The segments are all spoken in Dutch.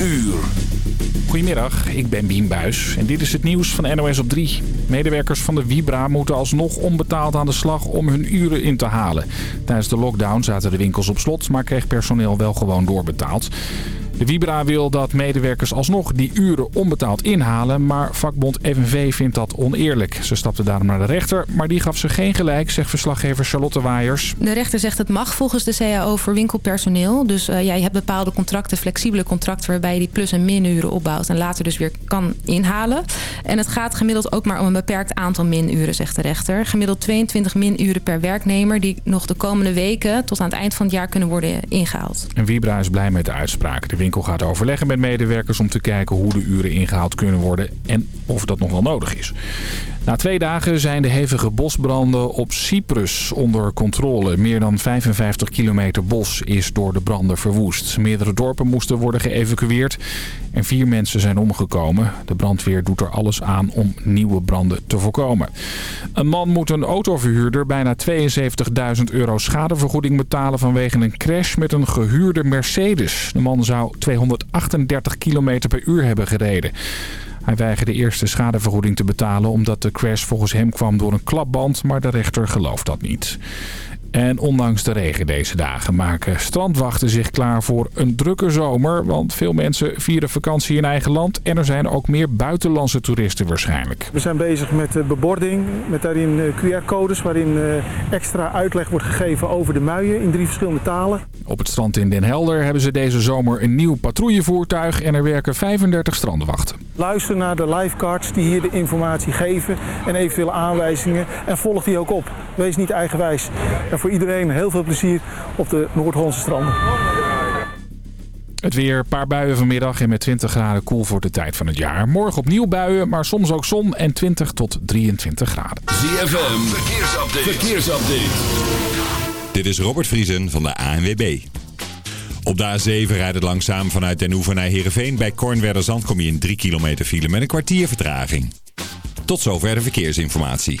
uur. Goedemiddag, ik ben Bien Buis en dit is het nieuws van NOS op 3. Medewerkers van de Vibra moeten alsnog onbetaald aan de slag om hun uren in te halen. Tijdens de lockdown zaten de winkels op slot, maar kreeg personeel wel gewoon doorbetaald. De Vibra wil dat medewerkers alsnog die uren onbetaald inhalen, maar vakbond FNV vindt dat oneerlijk. Ze stapte daarom naar de rechter, maar die gaf ze geen gelijk, zegt verslaggever Charlotte Waaiers. De rechter zegt het mag volgens de CAO voor winkelpersoneel. Dus uh, ja, je hebt bepaalde contracten, flexibele contracten, waarbij je die plus- en minuren opbouwt en later dus weer kan inhalen. En het gaat gemiddeld ook maar om een beperkt aantal minuren, zegt de rechter. Gemiddeld 22 minuren per werknemer die nog de komende weken tot aan het eind van het jaar kunnen worden ingehaald. En Vibra is blij met de uitspraak. De winkel gaat overleggen met medewerkers om te kijken hoe de uren ingehaald kunnen worden en of dat nog wel nodig is. Na twee dagen zijn de hevige bosbranden op Cyprus onder controle. Meer dan 55 kilometer bos is door de branden verwoest. Meerdere dorpen moesten worden geëvacueerd en vier mensen zijn omgekomen. De brandweer doet er alles aan om nieuwe branden te voorkomen. Een man moet een autoverhuurder bijna 72.000 euro schadevergoeding betalen vanwege een crash met een gehuurde Mercedes. De man zou 238 kilometer per uur hebben gereden. Hij weigerde eerst de schadevergoeding te betalen omdat de crash volgens hem kwam door een klapband, maar de rechter gelooft dat niet. En ondanks de regen deze dagen maken strandwachten zich klaar voor een drukke zomer. Want veel mensen vieren vakantie in eigen land. En er zijn ook meer buitenlandse toeristen waarschijnlijk. We zijn bezig met bebording. Met daarin QR-codes waarin extra uitleg wordt gegeven over de muien in drie verschillende talen. Op het strand in Den Helder hebben ze deze zomer een nieuw patrouillevoertuig. En er werken 35 strandwachten. Luister naar de lifeguards die hier de informatie geven. En eventuele aanwijzingen. En volg die ook op. Wees niet eigenwijs. En voor iedereen heel veel plezier op de Noord-Hollandse stranden. Het weer, een paar buien vanmiddag en met 20 graden koel voor de tijd van het jaar. Morgen opnieuw buien, maar soms ook zon en 20 tot 23 graden. ZFM, verkeersupdate. verkeersupdate. Dit is Robert Vriesen van de ANWB. Op de A7 rijdt het langzaam vanuit Den Hoever naar Heerenveen. Bij Kornwerderzand kom je in 3 kilometer file met een kwartier vertraging. Tot zover de verkeersinformatie.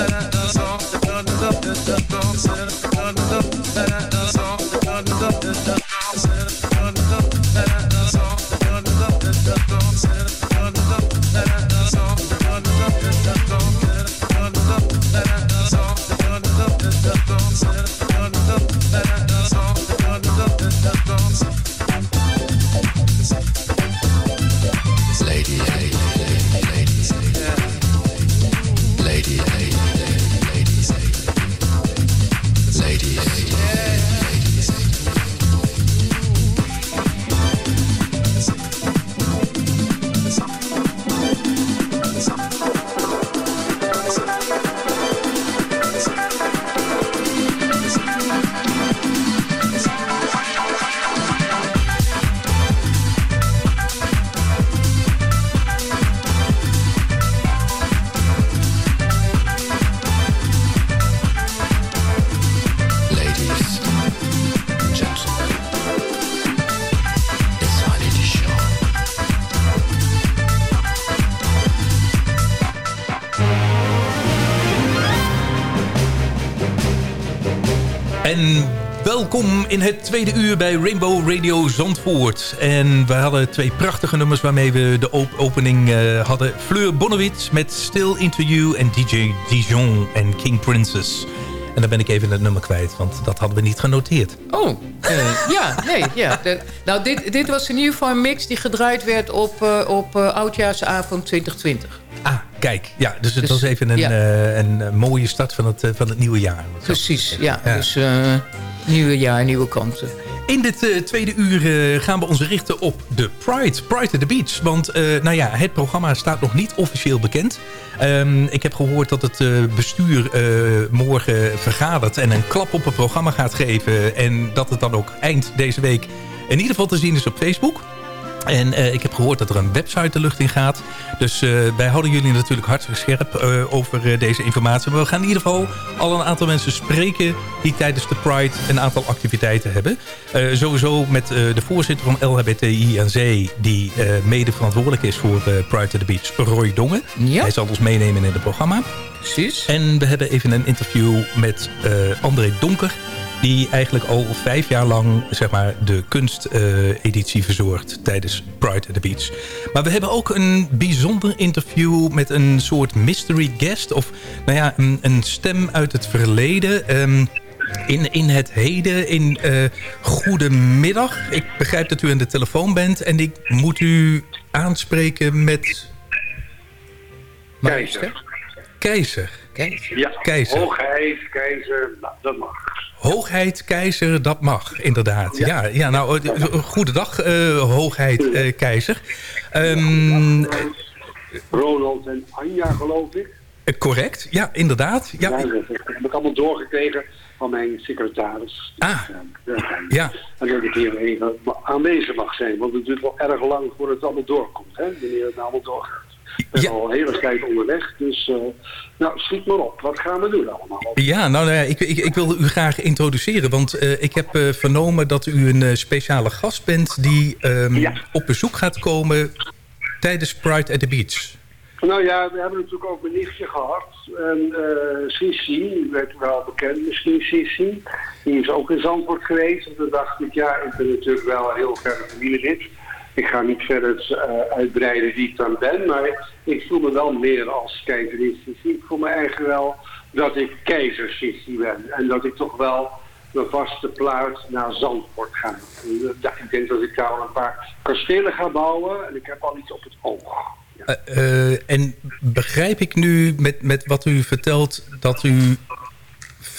En in het tweede uur bij Rainbow Radio Zandvoort. En we hadden twee prachtige nummers waarmee we de op opening eh, hadden. Fleur Bonnewitz met Still Into You en DJ Dijon en King Princess. En dan ben ik even het nummer kwijt, want dat hadden we niet genoteerd. Oh, eh, ja, nee, ja. De- nou, dit, dit was een nieuwe mix die gedraaid werd op, eh, op Oudjaarsavond 2020. Ah, kijk. Ja, dus het Dus, was even een, ja. een mooie start van het, van het nieuwe jaar. Precies, ja. Dus nieuwe jaar, nieuwe kansen. In dit eh, tweede uur eh, gaan we ons richten op de Pride. Pride at the Beach. Want eh, nou ja, het programma staat nog niet officieel bekend. Ehm, ik heb gehoord dat het bestuur morgen vergadert... en een klap op het programma gaat geven. En dat het dan ook eind deze week in ieder geval te zien is op Facebook. En eh, ik heb gehoord dat er een website de lucht in gaat. Dus eh, wij houden jullie natuurlijk hartstikke scherp eh, over deze informatie. Maar we gaan in ieder geval al een aantal mensen spreken... die tijdens de Pride een aantal activiteiten hebben. Sowieso met de voorzitter van LHBTI aan Zee... die mede verantwoordelijk is voor Pride to the Beach, Roy Dongen. Hij zal ons meenemen in het programma. Precies. En we hebben even een interview met André Donker die eigenlijk al vijf jaar lang zeg maar, de kunsteditie verzorgt tijdens Pride at the Beach. Maar we hebben ook een bijzonder interview met een soort mystery guest... of nou ja, een, een stem uit het verleden... ehm, in, in het heden, in eh goedemiddag. Ik begrijp dat u aan de telefoon bent en ik moet u aanspreken met... Keizer. Keizer. Ja, Keizer. hoogheid, keizer, nou, dat mag. Hoogheid, keizer, dat mag, inderdaad. Ja, ja, nou, eh, eh, goedendag, eh, hoogheid, keizer. Ehm, Ronald en Anja, geloof ik. correct, ja, inderdaad. Ja, dat heb ik allemaal doorgekregen van mijn secretaris. Ah, Dus, ja. En dat ik hier even aanwezig mag zijn. Want het duurt wel erg lang voordat het allemaal doorkomt. Hè? Wanneer het allemaal doorgaat. Ik ben al een hele tijd onderweg. Dus, eh, nou, schiet maar op. Wat gaan we doen allemaal? Ja, nou, nou ja, ik, ik, u graag introduceren. Want eh, ik heb eh, vernomen dat u een speciale gast bent... die ehm, op bezoek gaat komen tijdens Pride at the Beach. Nou ja, we hebben natuurlijk ook mijn nichtje gehad. En Sissi, werd wel bekend misschien, Sissi. Die is ook in Zandvoort geweest. En toen dacht ik, ja, ik ben natuurlijk wel een heel verre familielid. Ik ga niet verder eh, uitbreiden wie ik dan ben. Maar ik voel me wel meer als keizerin Sissi. Ik voel me eigenlijk wel dat ik keizer ben. En dat ik toch wel mijn vaste plaats naar Zandvoort ga. Eh, ik denk dat ik daar wel een paar kastelen ga bouwen. En ik heb al iets op het oog. Eh, en begrijp ik nu met, met wat u vertelt... dat u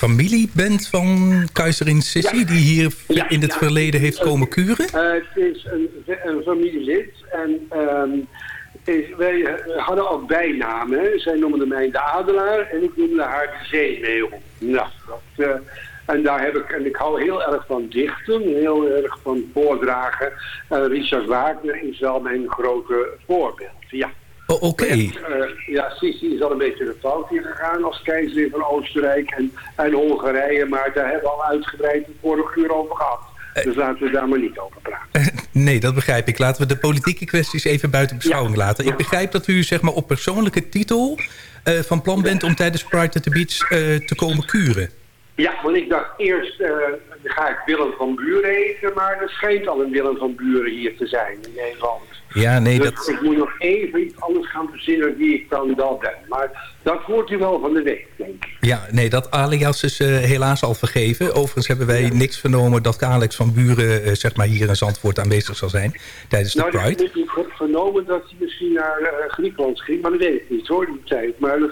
familie bent van keizerin Sissi... die hier in het verleden heeft komen kuren? Eh, het is een, een familielid en ehm, is- wij hadden ook bijnamen. Zij noemde mij de Adelaar en ik noemde haar de Zeemeeuw. Nou, dat, eh, en daar heb ik, en ik hou heel erg van dichten, heel erg van voordragen. Eh, Richard Wagner is wel mijn grote voorbeeld, ja. Oh, Oké. Eh, ja, Sissi is al een beetje de fout hier gegaan als keizer van Oostenrijk en, en Hongarije, maar daar hebben we al uitgebreid het vorige uur over gehad. Dus laten we daar maar niet over praten. Nee, dat begrijp ik. Laten we de politieke kwesties even buiten beschouwing laten. Ik begrijp dat u zeg maar, op persoonlijke titel eh, van plan bent om tijdens Pride at the Beach eh, te komen kuren. Ja, want ik dacht eerst eh, ga ik Willem van Buren eten, maar er schijnt al een Willem van Buren hier te zijn in Nederland. Ja, nee, dus dat... ik moet nog even iets anders gaan verzinnen wie ik dan dat ben. Maar dat hoort u wel van de week, denk ik. Ja, nee, dat alias is eh, helaas al vergeven. Overigens hebben wij niks vernomen dat Alex van Buren eh, zeg maar hier in Zandvoort aanwezig zal zijn tijdens de nou, Pride. ik heb vernomen dat hij misschien naar eh, Griekenland ging, maar dat weet ik niet hoor, die tijd. Maar dat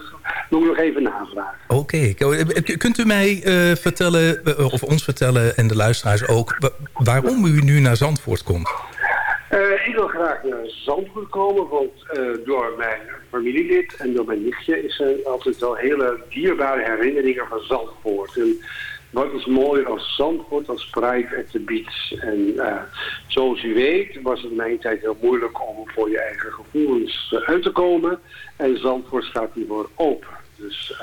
moet ik nog even navragen. Oké, eh, kunt u mij vertellen, of ons vertellen en de luisteraars ook, wa- waarom u nu naar Zandvoort komt? Eh, ik wil graag naar Zandvoort komen, want eh, door mijn familielid en door mijn nichtje is er altijd wel hele dierbare herinneringen van Zandvoort. En wat is mooier als Zandvoort, als Pride at the Beach. En eh, zoals u weet was het in mijn tijd heel moeilijk om voor je eigen gevoelens uit te komen. En Zandvoort staat hiervoor open. Dus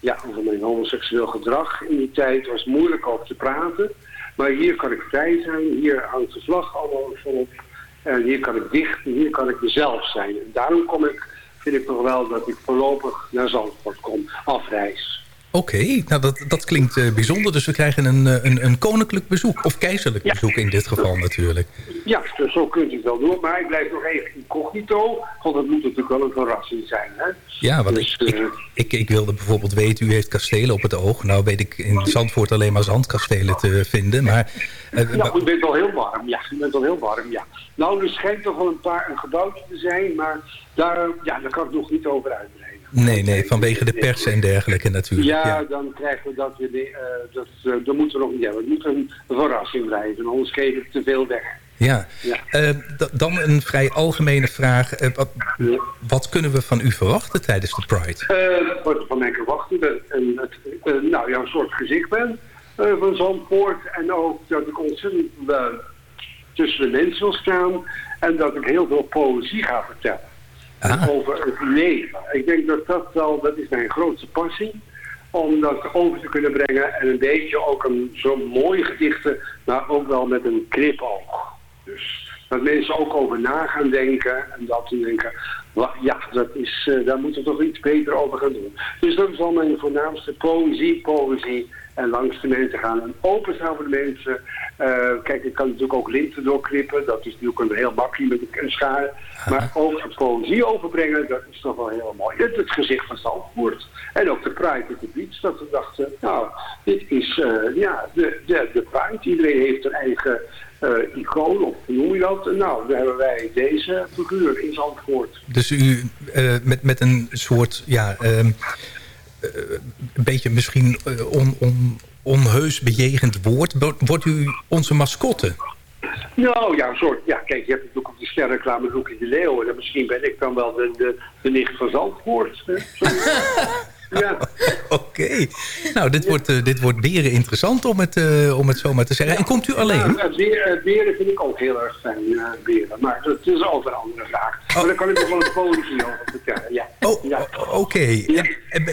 ja, over mijn homoseksueel gedrag in die tijd was moeilijk over te praten. Maar hier kan ik vrij zijn, hier hangt de vlag allemaal volop. En hier kan ik dicht, hier kan ik mezelf zijn. En daarom kom ik, vind ik toch wel dat ik voorlopig naar Zandvoort kom, afreis. Oké, nou dat, dat klinkt eh, bijzonder. Dus we krijgen een, eh, een, een koninklijk bezoek, of keizerlijk bezoek in dit geval natuurlijk. Ja, dus zo kunt u het wel doen. Maar ik blijf nog even incognito, want dat moet natuurlijk wel een verrassing zijn. Hè? Ja, want Dus, ik, eh, ik, ik, ik wilde bijvoorbeeld weten, u heeft kastelen op het oog. Nou weet ik in Zandvoort alleen maar zandkastelen te vinden. Maar, Ja, u bent wel heel warm. Ja, u bent wel heel warm, ja. Nou, er schijnt toch wel een paar een gebouwtje te zijn, maar daar, ja, daar kan ik nog niet over uitbreiden. Nee, nee, vanwege de pers en dergelijke natuurlijk. Ja, Ja. dan krijgen we dat weer. de- eh, dat, dat moeten we nog niet hebben. Het moet een verrassing blijven, anders geef ik te veel weg. Ja. Ja. Eh, dan een vrij algemene vraag. Wat, wat kunnen we van u verwachten tijdens de Pride? Wat van mij kan wachten, dat het, eh, nou ja, een soort gezicht ben van Zandvoort. En ook dat ik ontzettend tussen de mensen wil staan. En dat ik heel veel poëzie ga vertellen. Over het leven. Ik denk dat dat wel, dat is mijn grootste passie. Om dat over te kunnen brengen. En een beetje ook een zo mooie gedichten, maar ook wel met een knipoog. Dus dat mensen ook over na gaan denken. En dat ze denken, ja, dat is, eh, daar moeten we toch iets beter over gaan doen. Dus dat is al mijn voornaamste poëzie, poëzie. En langs de mensen gaan en openstaan voor de mensen. Eh, kijk, ik kan natuurlijk ook linten doorknippen. Dat is natuurlijk een heel makkelijk met een- een schaar. Maar ook de poëzie overbrengen, dat is toch wel heel mooi. Het, het gezicht van Zandvoort. En ook de Pride at the Beach. Dat we dachten, nou, dit is eh, ja, de, de, de. Iedereen heeft een eigen eh, icoon, of hoe noem je dat? Nou, dan hebben wij deze figuur in Zandvoort. Dus u eh, met, met een soort, ja, ehm, eh, een beetje misschien on, on, onheus bejegend woord. Wo- Wordt u onze mascotte? Nou ja, een soort, ja, kijk, je hebt natuurlijk op de sterreclame Loekie de Leeuw. En misschien ben ik dan wel de, de, de nicht van Zandvoort. hè. ja. Oké. Nou, dit wordt, eh, dit wordt beren interessant om het, eh, om het zo maar te zeggen. En komt u alleen? Ja, het weer- het beren vind ik ook heel erg fijn, eh, beren. Maar dat is over een andere vraag. Maar daar kan ik nog wel een poëzie over vertellen, ja. ja. Oké.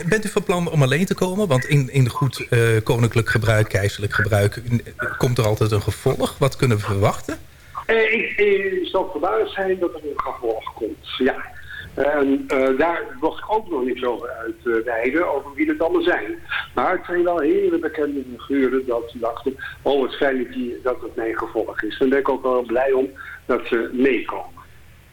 Bent u van plan om alleen te komen? Want in, in goed eh, koninklijk gebruik, keizerlijk gebruik... eh, komt er altijd een gevolg. Wat kunnen we verwachten? Eh, ik, ik zal verbaasd zijn dat er een gevolg komt, ja. En eh, daar mocht ik ook nog niks over uitweiden, over wie het allemaal zijn. Maar het zijn wel hele bekende figuren dat ze dachten, oh wat fijn dat, die, dat het mijn gevolg is. Daar ben ik ook wel blij om dat ze meekomen.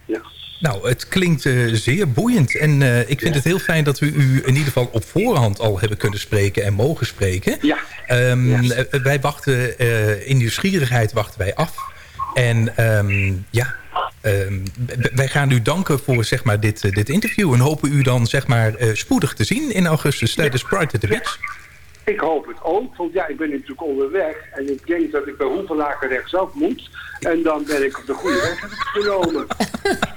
Ja. Nou, het klinkt eh, zeer boeiend. En eh, ik vind het heel fijn dat we u in ieder geval op voorhand al hebben kunnen spreken en mogen spreken. Ja. Eh, Wij wachten, in nieuwsgierigheid wachten wij af. En ehm, ja, ehm, wij gaan u danken voor zeg maar, dit, eh, dit interview. En hopen u dan zeg maar, eh, spoedig te zien in augustus tijdens Pride at the Beach. Ik hoop het ook, want ja, ik ben natuurlijk onderweg en ik denk dat ik bij Hoevelaken rechtsaf moet. En dan ben ik op de goede weg heb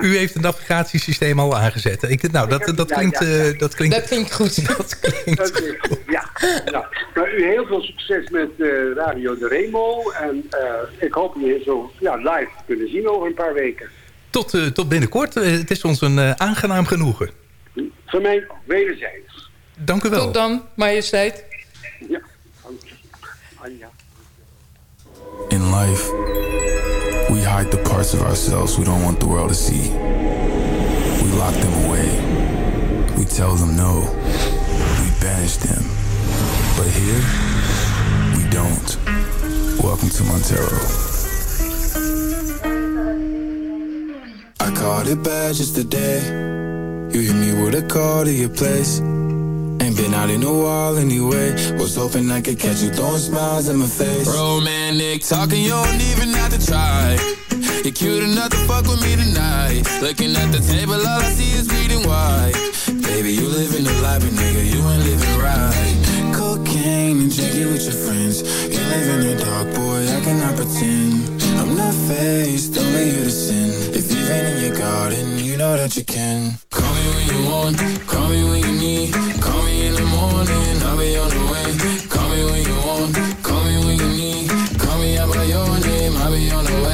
U heeft een navigatiesysteem al aangezet. Ik, nou, dat, dat, Ja, klinkt, ja, ja. eh, dat klinkt... Dat klinkt goed. Dat klinkt Dat is- ja, nou, maar u heel veel succes met eh, Radio de Remo. En eh, ik hoop je zo ja, live te kunnen zien over een paar weken. Tot, eh, tot binnenkort. Het is ons een eh, aangenaam genoegen. Voor mij wederzijds. Dank u wel. Tot dan, majesteit. Ja, dank je. Anja. In life, we hide the parts of ourselves we don't want the world to see. We lock them away. We tell them no. We banish them. But here, we don't. Welcome to Montero. I caught it bad just today. You hit me with a call to your place. Been out in a while anyway. Was hoping I could catch you throwing smiles in my face. Romantic talking, you don't even have to try. You're cute enough to fuck with me tonight. Looking at the table, all I see is reading white. Baby, you living the life, but nigga, you ain't living right. Cocaine and drinking with your friends. You live in the dark, boy, I cannot pretend. I'm not faced, only you to sin. If in your garden, you know that you can. Call me when you want, call me when you need. Call me in the morning, I'll be on the way. Call me when you want, call me when you need. Call me out by your name, I'll be on the way.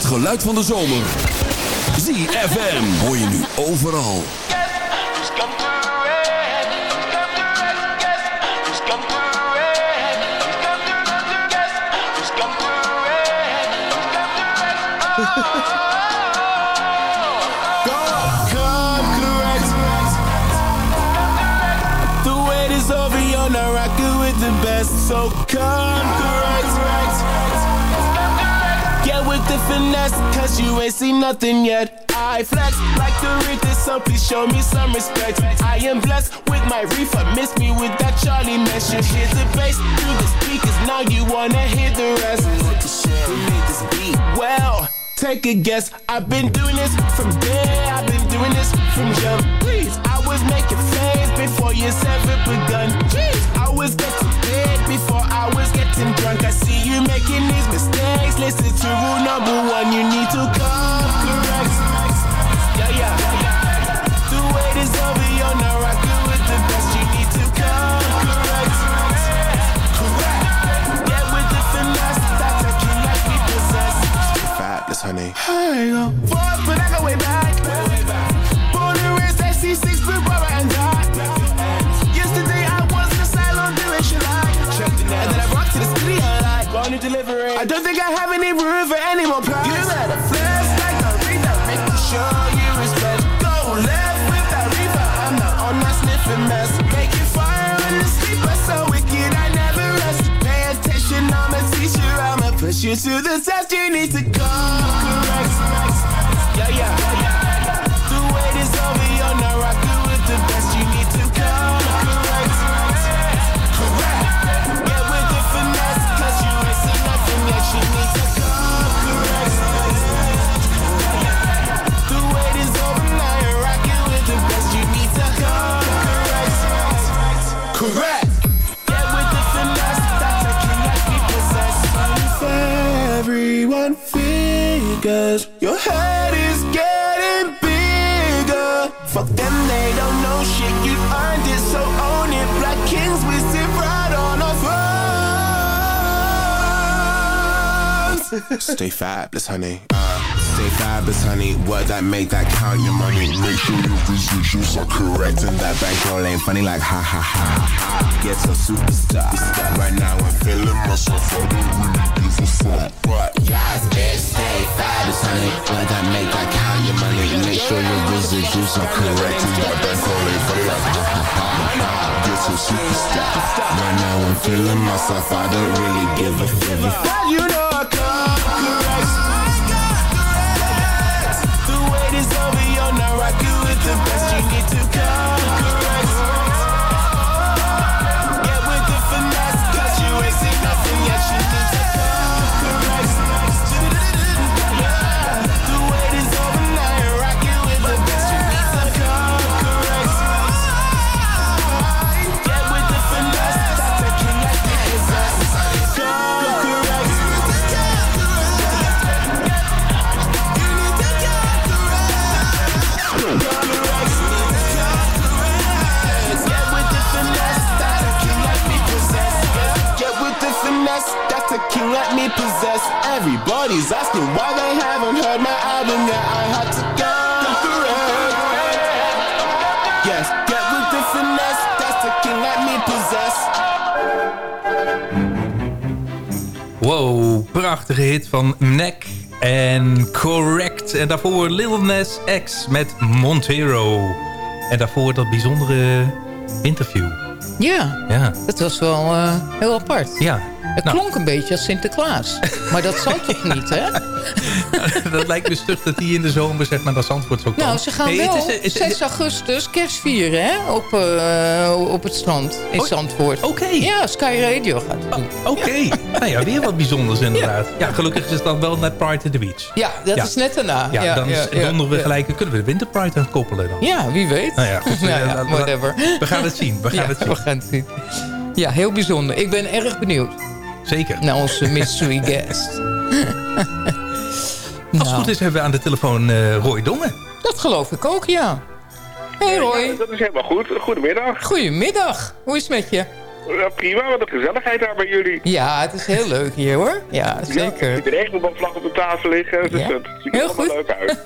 Het geluid van de zomer. ZFM hoor je nu overal. The wait is over, with the best, so correct. The finesse, cause you ain't seen nothing yet. I flex like to read this, so please show me some respect. I am blessed with my reefer, miss me with that Charlie mess. You hear the bass through the speakers, now you wanna hear the rest. Who made this beat? Well, take a guess. I've been doing this from day, I've been doing this from jump. Please, I was making fades before you ever begun. Jeez, Getting drunk. I see you making these mistakes. Listen to rule number one, you need to come correct. Yeah, yeah. The wait is over, you're not rocking with the best. You need to come correct. Correct. Get with the finesse, talking like we possess. Fat, this honey. I go fuck, but I go way back. Born and SC6, big brother and that. Yesterday I was in the salon doing shit like. And then I like. Delivery. I don't think I have any room for any more plans. You better flex like a reader, making sure you respect. Go left with that reaper. I'm not on that sniffing mess. Making fire in the sleeper, so wicked I never rest. Pay attention, I'm a teacher, I'ma push you to the test. You need to go correct. Yeah, yeah. The wait is over, you're not rocking with the best. You correct. Get with the finesse, that's a we possess. Everyone figures your head is getting bigger. Fuck them, they don't know shit. You earned it, so own it. Black kings, we sit right on our thrones. Stay fabulous, honey. Uh stay fabulous, honey. What that make that count your money? Make sure your visuals are correct and that bankroll ain't funny like ha ha ha. Get a superstar. Right now I'm feeling myself. I don't really give a fuck. But yes, just stay fabulous, honey. What that make that count your money? Make sure your visuals are correct and that bankroll ain't funny like ha ha ha. Get a superstar. Right now I'm feeling myself. I don't really give a fuck. Now you know I come correct. The best. You need to come like me possess. Everybody's asking why they haven't heard my album yet. I had to go correct. Yes, get with the finesse, that's a king like me possess. Wow, prachtige hit van Neck en Correct. En daarvoor Lil Nas X met Montero. En daarvoor dat bijzondere interview. Ja, Ja, dat was wel eh, heel apart. ja. Het Nou, klonk een beetje als Sinterklaas. Maar dat zal toch niet, hè? dat lijkt me stug dat die in de zomer zeg maar naar Zandvoort zo Nou, ze gaan Nee, wel het is- is- 6 augustus kerst vieren, hè? Op, eh, op het strand in Oh, Zandvoort. Oké. Ja, Sky Radio gaat het doen. Oké, nou ja, weer wat bijzonders inderdaad. Ja, gelukkig is het dan wel net Pride at the Beach. Ja, dat is net daarna. Ja, dan is- we gelijk, kunnen we de Winter Pride aan koppelen dan. Ja, wie weet. Nou ja, goed. Nou eh, whatever. We gaan het zien, we gaan het zien. we gaan het zien. Ja, heel bijzonder. Ik ben erg benieuwd Zeker. naar onze mystery guest. Als het goed is hebben we aan de telefoon eh, Roy Dongen. Dat geloof ik ook, ja. Hey Roy. Dat is helemaal goed. Goedemiddag. Goedemiddag. Hoe is het met je? Ja, prima, wat een gezelligheid daar bij jullie. Ja, het is heel leuk hier hoor. Ja, zeker. Ja, de regenboogvlag op de tafel liggen. Dus Ja. dat ziet er Heel goed. leuk uit.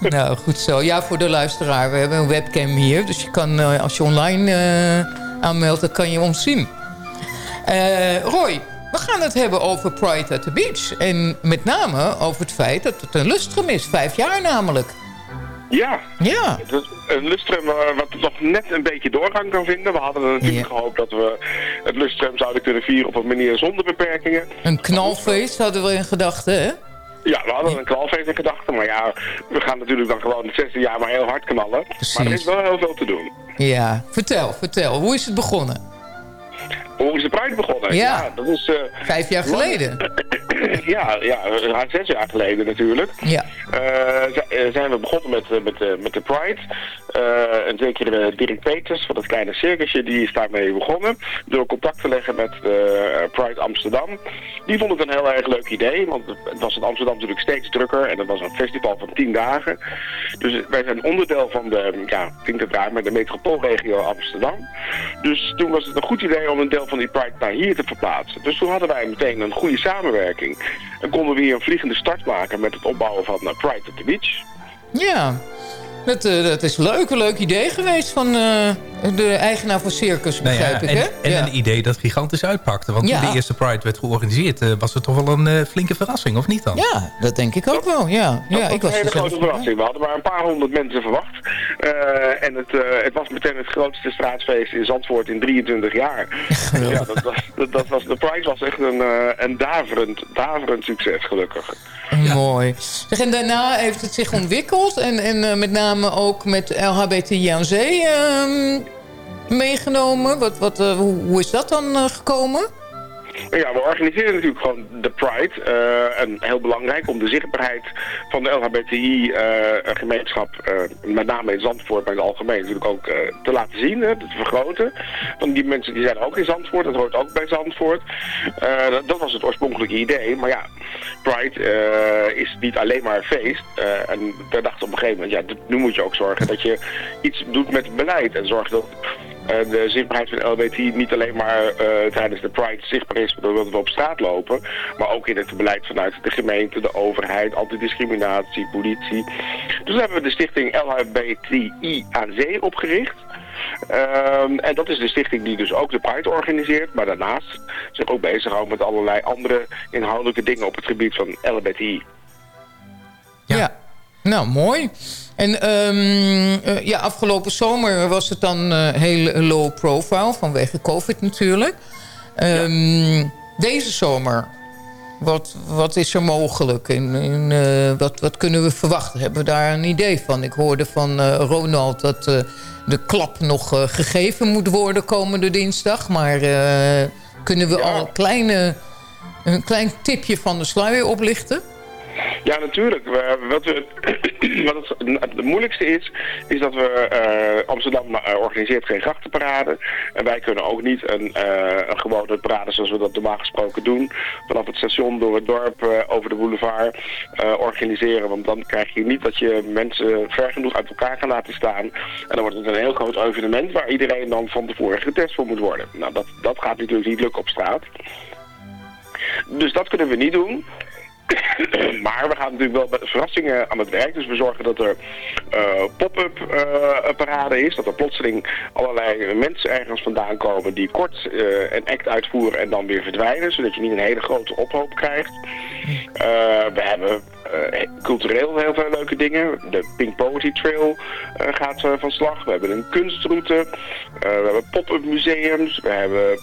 Nou, goed zo. Ja, voor de luisteraar. We hebben een webcam hier. Dus je kan, eh, als je online eh, aanmeldt, dan kan je ons zien. Eh, Roy, we gaan het hebben over Pride at the Beach. En met name over het feit dat het een lustrum is. Vijf jaar namelijk. Ja. Ja. Het is een lustrum eh, wat nog net een beetje doorgang kan vinden. We hadden natuurlijk gehoopt dat we het lustrum zouden kunnen vieren op een manier zonder beperkingen. Een knalfeest hadden we in gedachten, hè? Ja, we hadden een knalfeest in gedachten. Maar ja, we gaan natuurlijk dan gewoon het zesde jaar maar heel hard knallen. Maar er is wel heel veel te doen. Ja. Vertel, vertel. Hoe is het begonnen? Hoe is de Pride begonnen? Ja. dat is... eh, Vijf jaar lang- geleden. ja, ja, zes jaar geleden natuurlijk. Ja. Eh, eh, zijn we begonnen met, met, met de Pride. Eh, en zeker uh, Dirk Peters van het kleine circusje, die is daarmee begonnen. Door contact te leggen met Pride Amsterdam. Die vond het een heel erg leuk idee, want het was in Amsterdam natuurlijk steeds drukker. En het was een festival van tien dagen. Dus wij zijn onderdeel van de, ja, klinkt het raar, maar de metropoolregio Amsterdam. Dus toen was het een goed idee om een deel van die Pride naar hier te verplaatsen. Dus toen hadden wij meteen een goede samenwerking. En konden we hier een vliegende start maken met het opbouwen van eh, Pride at the Beach. Ja, dat, eh, dat is leuk. Een leuk idee geweest van eh, de eigenaar van Circus, Nou ja, begrijp ik, en, hè? en ja. een idee dat gigantisch uitpakte. Want Ja. toen de eerste Pride werd georganiseerd... eh, was het toch wel een eh, flinke verrassing, of niet dan? Ja, dat denk ik ook wel, ja. ja Dat ik was een hele zelf grote verrassing. We hadden maar een paar honderd mensen verwacht. Eh, en het, eh, het was meteen het grootste straatsfeest in Zandvoort in 23 jaar. ja, dat, was, dat, dat was, de Pride was echt een, eh, een daverend, daverend succes, gelukkig. Mooi. Zeg, en daarna heeft het zich ontwikkeld. En, en eh, met name ook met LHBTI aan zee ehm, meegenomen. Wat, wat, eh, hoe, hoe is dat dan eh, gekomen? Ja, we organiseren natuurlijk gewoon de Pride. eh, en heel belangrijk om de zichtbaarheid van de LHBTI-gemeenschap, met name in Zandvoort, maar in het algemeen natuurlijk ook eh, te laten zien, hè, te vergroten. Want die mensen die zijn ook in Zandvoort, dat hoort ook bij Zandvoort. Eh, dat, dat was het oorspronkelijke idee. Maar ja, Pride eh, is niet alleen maar een feest. Eh, en daar dachten op een gegeven moment, ja, nu moet je ook zorgen dat je iets doet met beleid. En zorgen dat de zichtbaarheid van LBT niet alleen maar eh, tijdens de Pride zichtbaar is doordat we op straat lopen, maar ook in het beleid vanuit de gemeente, de overheid, antidiscriminatie, politie. Dus hebben we de stichting LHBTI aan Zee opgericht. Ehm, en dat is de stichting die dus ook de Pride organiseert, maar daarnaast zich ook bezighoudt met allerlei andere inhoudelijke dingen op het gebied van LHBTI. Nou, mooi. En ehm, eh, ja, afgelopen zomer was het dan eh, heel low profile vanwege COVID natuurlijk. Ehm, Deze zomer, wat, wat is er mogelijk? En, en, eh, wat, wat kunnen we verwachten? Hebben we daar een idee van? Ik hoorde van Ronald dat de klap nog gegeven moet worden komende dinsdag. Maar kunnen we al een, kleine, een klein tipje van de sluier oplichten? Ja, natuurlijk. We- wat, we, wat het, moeilijkste is, is dat we eh, Amsterdam eh, organiseert geen grachtenparade. En wij kunnen ook niet een, eh, een gewone parade zoals we dat normaal gesproken doen. Vanaf het station door het dorp, over de boulevard organiseren. Want dan krijg je niet dat je mensen ver genoeg uit elkaar kan laten staan. En dan wordt het een heel groot evenement waar iedereen dan van tevoren getest voor moet worden. Nou, dat, dat gaat natuurlijk niet lukken op straat. Dus dat kunnen we niet doen. maar we gaan natuurlijk wel met verrassingen aan het werk. Dus we zorgen dat er eh, pop-up eh, parade is. Dat er plotseling allerlei mensen ergens vandaan komen die kort eh, een act uitvoeren en dan weer verdwijnen. Zodat je niet een hele grote ophoop krijgt. We hebben cultureel heel veel leuke dingen. De Pink Poetry Trail gaat van slag. We hebben een kunstroute. We hebben pop-up museums. We hebben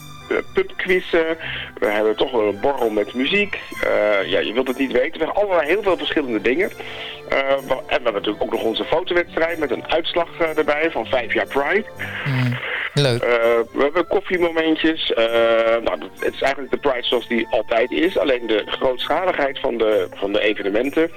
pubquizzen. We hebben toch wel een borrel met muziek. Eh, ja, je wilt het niet weten. We hebben allerlei heel veel verschillende dingen. Eh, en we hebben natuurlijk ook nog onze fotowedstrijd met een uitslag eh, erbij van vijf jaar Pride. Leuk. Eh, we hebben koffiemomentjes. Eh, nou, het is eigenlijk de Pride zoals die altijd is. Alleen de grootschaligheid van de, van de evenementen,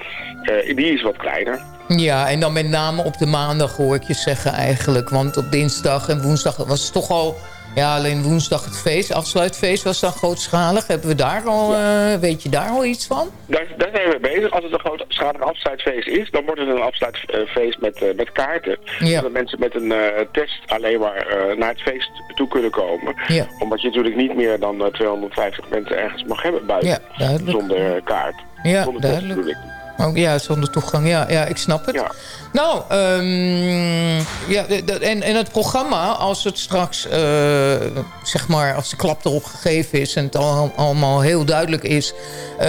eh, die is wat kleiner. Ja, en dan met name op de maandag hoor ik je zeggen eigenlijk. Want op dinsdag en woensdag was het toch al... Ja, alleen woensdag het feest, afsluitfeest was dan grootschalig. Hebben we daar al, eh, weet je daar al iets van? Daar, daar zijn we bezig. Als het een grootschalig afsluitfeest is, dan wordt het een afsluitfeest met, eh, met kaarten. Ja. Zodat mensen met een eh, test alleen maar naar het feest toe kunnen komen. Ja. Omdat je natuurlijk niet meer dan eh, 250 mensen ergens mag hebben buiten. Zonder kaart. Ja, zonder test duidelijk. Oh, ja, zonder toegang. Ja, ja ik snap het. Nou, ehm, ja, en, en het programma, als het straks, eh, zeg maar, als de klap erop gegeven is... en het al, allemaal heel duidelijk is, eh,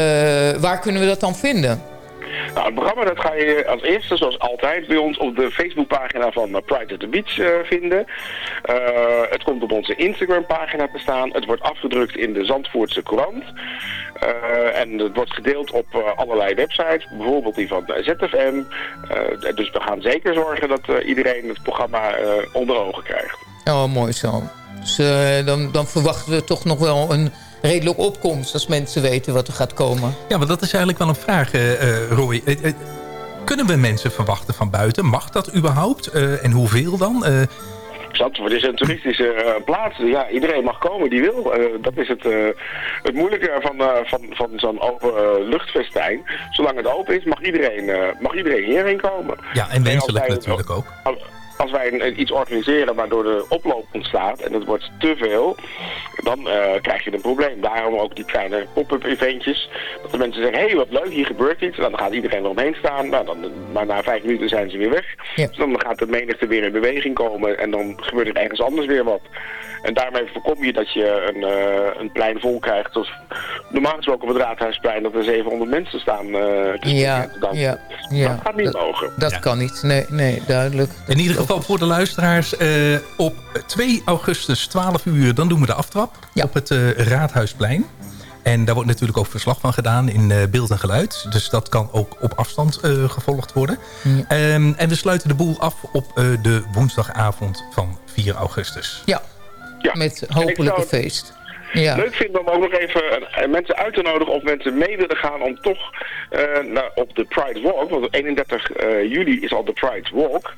waar kunnen we dat dan vinden? Nou, het programma dat ga je als eerste, zoals altijd, bij ons op de Facebookpagina van eh, Pride at the Beach vinden. Het komt op onze Instagram-pagina te staan. Het wordt afgedrukt in de Zandvoortse Courant. Eh, en het wordt gedeeld op eh, allerlei websites, bijvoorbeeld die van eh, ZFM. Eh, dus we gaan zeker zorgen dat eh, iedereen het programma eh, onder ogen krijgt. Oh, mooi zo. Dus eh, dan, dan verwachten we toch nog wel een redelijk opkomst... als mensen weten wat er gaat komen. Ja, maar dat is eigenlijk wel een vraag, Roy. Kunnen we mensen verwachten van buiten? Mag dat überhaupt? Eh, en hoeveel dan? Zandvoort is een toeristische eh, plaats. Ja, iedereen mag komen die wil. Eh, dat is het, eh, het moeilijke van, van, van zo'n open luchtfestijn. Zolang het open is, mag iedereen, mag iedereen hierheen komen. ja, en wenselijk natuurlijk ook. Als wij een- iets organiseren waardoor de oploop ontstaat en het wordt te veel, dan eh, krijg je een probleem. Daarom ook die kleine pop-up eventjes. Dat de mensen zeggen, hé hey, wat leuk, hier gebeurt iets. Dan gaat iedereen eromheen staan. Nou, dan, maar na vijf minuten zijn ze weer weg. Dus dan gaat de menigte weer in beweging komen en dan gebeurt er ergens anders weer wat. En daarmee voorkom je dat je een, eh, een plein vol krijgt. Zoals normaal gesproken op het Raadhuisplein dat er 700 mensen staan. eh, te Ja, ja, ja. Dat gaat niet mogen. Dat kan niet. Nee, nee, duidelijk. In ieder geval voor de luisteraars. eh, op 2 augustus 12 uur, dan doen we de aftrap. Op het eh, Raadhuisplein. En daar wordt natuurlijk ook verslag van gedaan in beeld en geluid. Dus dat kan ook op afstand eh, gevolgd worden. Ehm, en we sluiten de boel af op eh, de woensdagavond van 4 augustus. Ja, met hopelijk een feest. Ja. Leuk vind om ook nog even eh, mensen uit te nodigen of mensen mee willen gaan om toch eh, naar, op de Pride Walk. Want op 31 eh, juli is al de Pride Walk.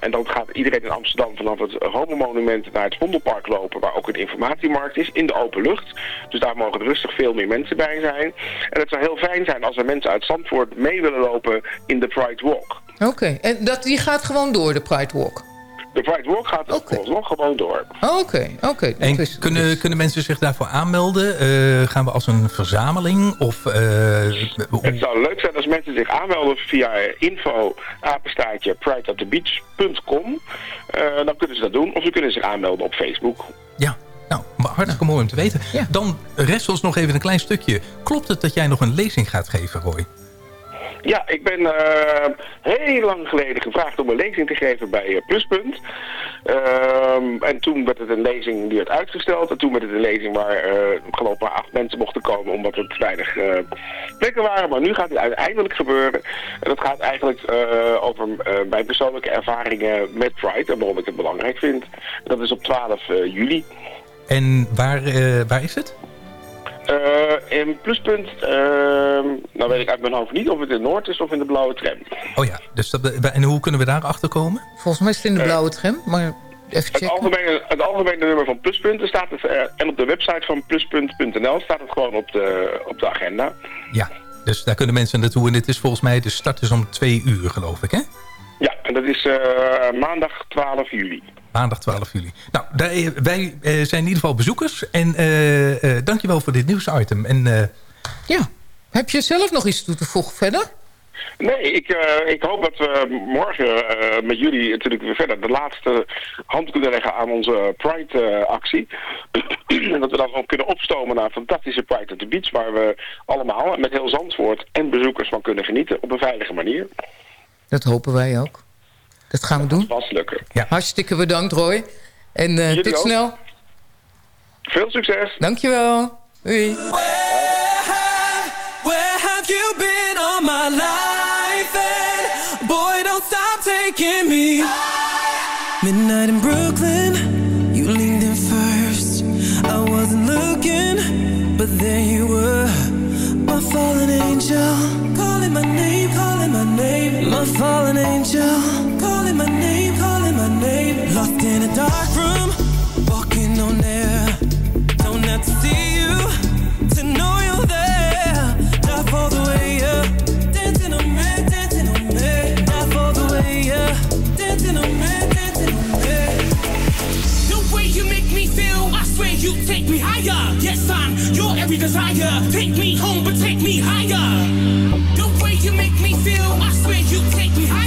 En dan gaat iedereen in Amsterdam vanaf het Homo-monument naar het Vondelpark lopen, waar ook een informatiemarkt is, in de open lucht. Dus daar mogen er rustig veel meer mensen bij zijn. En het zou heel fijn zijn als er mensen uit Zandvoort mee willen lopen in de Pride Walk. Oké, en dat, die gaat gewoon door, de Pride Walk? De Pride Walk gaat nog gewoon door. Oké, oké. En kunnen, kunnen mensen zich daarvoor aanmelden? Eh, gaan we als een verzameling? Of, eh, Het zou leuk zijn als mensen zich aanmelden via info apenstaartje prideatthebeach.com. Eh dan kunnen ze dat doen. Of ze kunnen zich aanmelden op Facebook. Ja, nou, maar hartstikke mooi om te weten. Dan rest ons nog even een klein stukje. Klopt het dat jij nog een lezing gaat geven, Roy? Ja, ik ben eh, heel lang geleden gevraagd om een lezing te geven bij eh, Pluspunt. Ehm, en toen werd het een lezing die werd uitgesteld. En toen werd het een lezing waar eh, geloof maar acht mensen mochten komen omdat er te weinig plekken waren. Maar nu gaat het uiteindelijk gebeuren. En dat gaat eigenlijk over mijn persoonlijke ervaringen met Pride en waarom ik het belangrijk vind. Dat is op 12 eh, juli. En waar, waar is het? Eh, in Pluspunt, uh, nou weet ik uit mijn hoofd niet of het in Noord is of in de blauwe tram. Oh ja, dus dat, en hoe kunnen we daar achter komen? Volgens mij is het in de blauwe tram, maar even Het checken. algemene, het algemene nummer van Pluspunt staat het, eh, en op de website van pluspunt.nl staat het gewoon op de, op de agenda. Ja, dus daar kunnen mensen naartoe. En dit is volgens mij, de start is om twee uur, geloof ik, hè? Ja, en dat is eh, maandag 12 juli. Maandag 12 juli. Nou, daar, wij eh, zijn in ieder geval bezoekers. En eh eh dankjewel voor dit nieuwsitem. En, eh, Ja, heb je zelf nog iets toe te voegen verder? Nee, ik, eh, ik hoop dat we morgen eh, met jullie natuurlijk weer verder de laatste hand kunnen leggen aan onze Pride-actie. en dat we dan ook kunnen opstomen naar een fantastische Pride at the Beach, waar we allemaal met heel Zandvoort en bezoekers van kunnen genieten op een veilige manier. Dat hopen wij ook. Dat gaan we doen. Vast lukken. Hartstikke bedankt, Roy. En eh, Jullie tot ook. snel. Veel succes. Dankjewel. Doei. Where have you been all my life? And boy, don't stop taking me. Midnight in Brooklyn, you leaned in first. I wasn't looking, but there you were. My fallen angel, calling my name, calling my name. My fallen angel, higher. Your every desire. Take me home, but take me higher. The way you make me feel, I swear you take me higher.